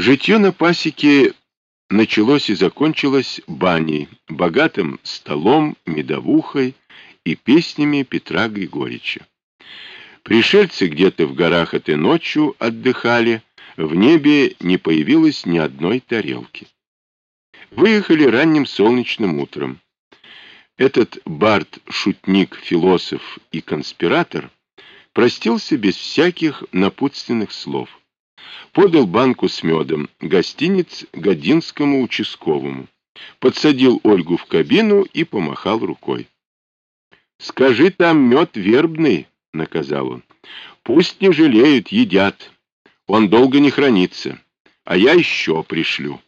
Житье на пасеке началось и закончилось баней, богатым столом, медовухой и песнями Петра Григорьевича. Пришельцы где-то в горах этой ночью отдыхали, в небе не появилось ни одной тарелки. Выехали ранним солнечным утром. Этот бард, шутник, философ и конспиратор простился без всяких напутственных слов. Подал банку с медом, гостиниц Годинскому участковому. Подсадил Ольгу в кабину и помахал рукой. «Скажи, там мед вербный», — наказал он. «Пусть не жалеют, едят. Он долго не хранится, а я еще пришлю».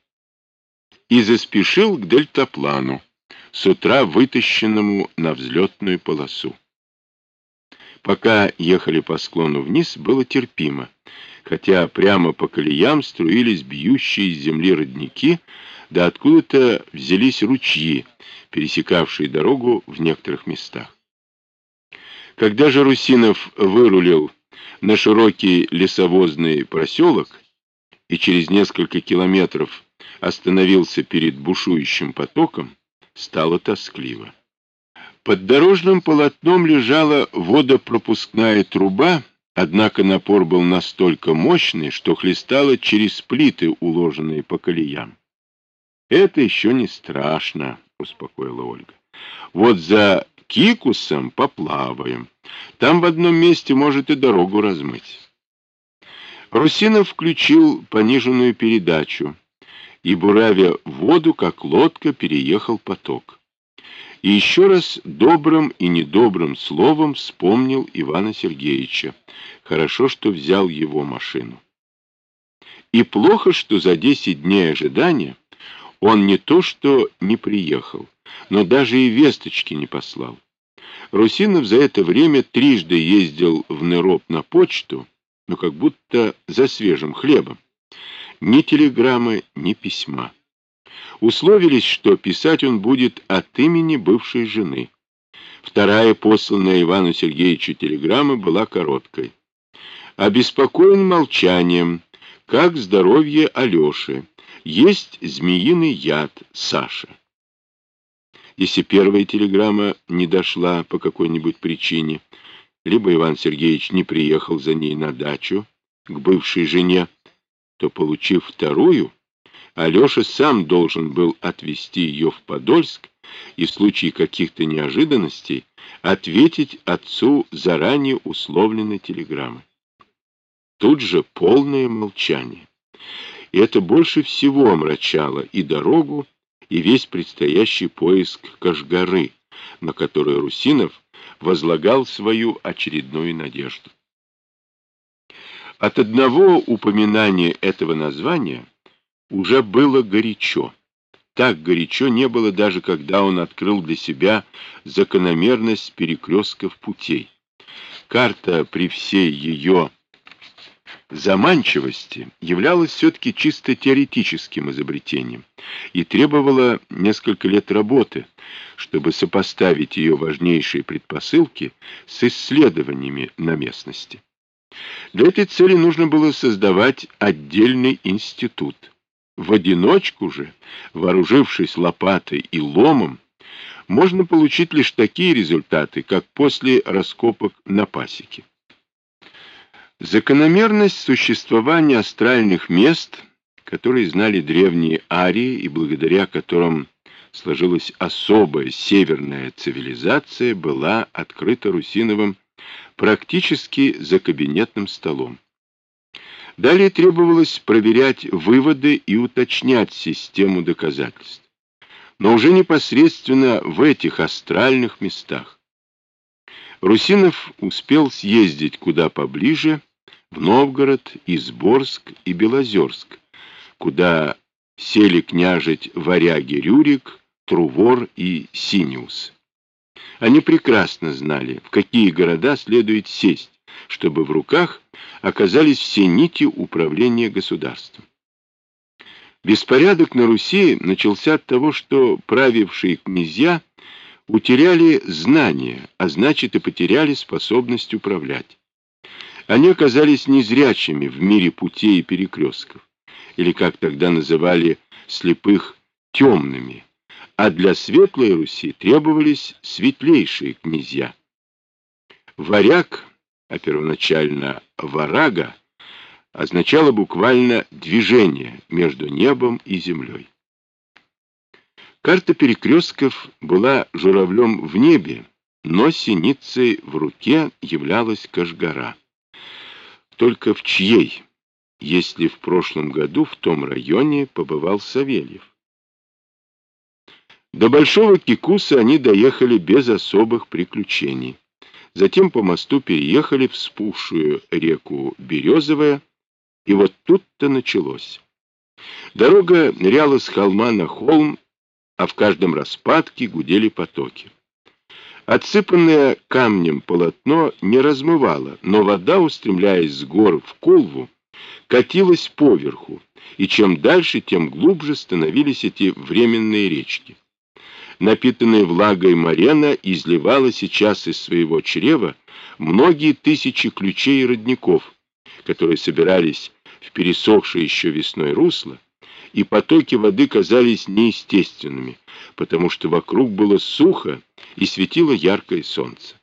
И заспешил к дельтаплану, с утра вытащенному на взлетную полосу. Пока ехали по склону вниз, было терпимо, хотя прямо по колеям струились бьющие из земли родники, да откуда-то взялись ручьи, пересекавшие дорогу в некоторых местах. Когда же Русинов вырулил на широкий лесовозный проселок и через несколько километров остановился перед бушующим потоком, стало тоскливо. Под дорожным полотном лежала водопропускная труба, однако напор был настолько мощный, что хлестало через плиты, уложенные по колеям. «Это еще не страшно», — успокоила Ольга. «Вот за Кикусом поплаваем. Там в одном месте может и дорогу размыть». Русинов включил пониженную передачу, и, буравя воду, как лодка, переехал поток и еще раз добрым и недобрым словом вспомнил Ивана Сергеевича. Хорошо, что взял его машину. И плохо, что за десять дней ожидания он не то что не приехал, но даже и весточки не послал. Русинов за это время трижды ездил в Нероп на почту, но как будто за свежим хлебом. Ни телеграммы, ни письма. Условились, что писать он будет от имени бывшей жены. Вторая посланная Ивану Сергеевичу телеграмма была короткой. Обеспокоен молчанием, как здоровье Алеши. Есть змеиный яд Саша. Если первая телеграмма не дошла по какой-нибудь причине, либо Иван Сергеевич не приехал за ней на дачу к бывшей жене, то, получив вторую, Алеша сам должен был отвезти ее в Подольск и в случае каких-то неожиданностей ответить отцу заранее условленной телеграммой. Тут же полное молчание. И это больше всего омрачало и дорогу, и весь предстоящий поиск Кашгары, на который Русинов возлагал свою очередную надежду. От одного упоминания этого названия уже было горячо. Так горячо не было даже, когда он открыл для себя закономерность перекрестков путей. Карта при всей ее заманчивости являлась все-таки чисто теоретическим изобретением и требовала несколько лет работы, чтобы сопоставить ее важнейшие предпосылки с исследованиями на местности. Для этой цели нужно было создавать отдельный институт – в одиночку же, вооружившись лопатой и ломом, можно получить лишь такие результаты, как после раскопок на пасеке. Закономерность существования астральных мест, которые знали древние арии и благодаря которым сложилась особая северная цивилизация, была открыта Русиновым практически за кабинетным столом. Далее требовалось проверять выводы и уточнять систему доказательств. Но уже непосредственно в этих астральных местах. Русинов успел съездить куда поближе, в Новгород, Изборск и Белозерск, куда сели княжить варяги Рюрик, Трувор и Синиус. Они прекрасно знали, в какие города следует сесть, чтобы в руках оказались все нити управления государством. Беспорядок на Руси начался от того, что правившие князья утеряли знания, а значит и потеряли способность управлять. Они оказались незрячими в мире путей и перекрестков, или, как тогда называли, слепых, темными, а для Светлой Руси требовались светлейшие князья. Варяг, а первоначально варага, означало буквально движение между небом и землей. Карта перекрестков была журавлем в небе, но синицей в руке являлась Кашгара. Только в чьей, если в прошлом году в том районе побывал Савельев? До Большого Кикуса они доехали без особых приключений. Затем по мосту переехали в спухшую реку Березовая, и вот тут-то началось. Дорога ныряла с холма на холм, а в каждом распадке гудели потоки. Отсыпанное камнем полотно не размывало, но вода, устремляясь с гор в колву, катилась поверху, и чем дальше, тем глубже становились эти временные речки. Напитанная влагой Марена изливала сейчас из своего чрева многие тысячи ключей и родников, которые собирались в пересохшее еще весной русло, и потоки воды казались неестественными, потому что вокруг было сухо и светило яркое солнце.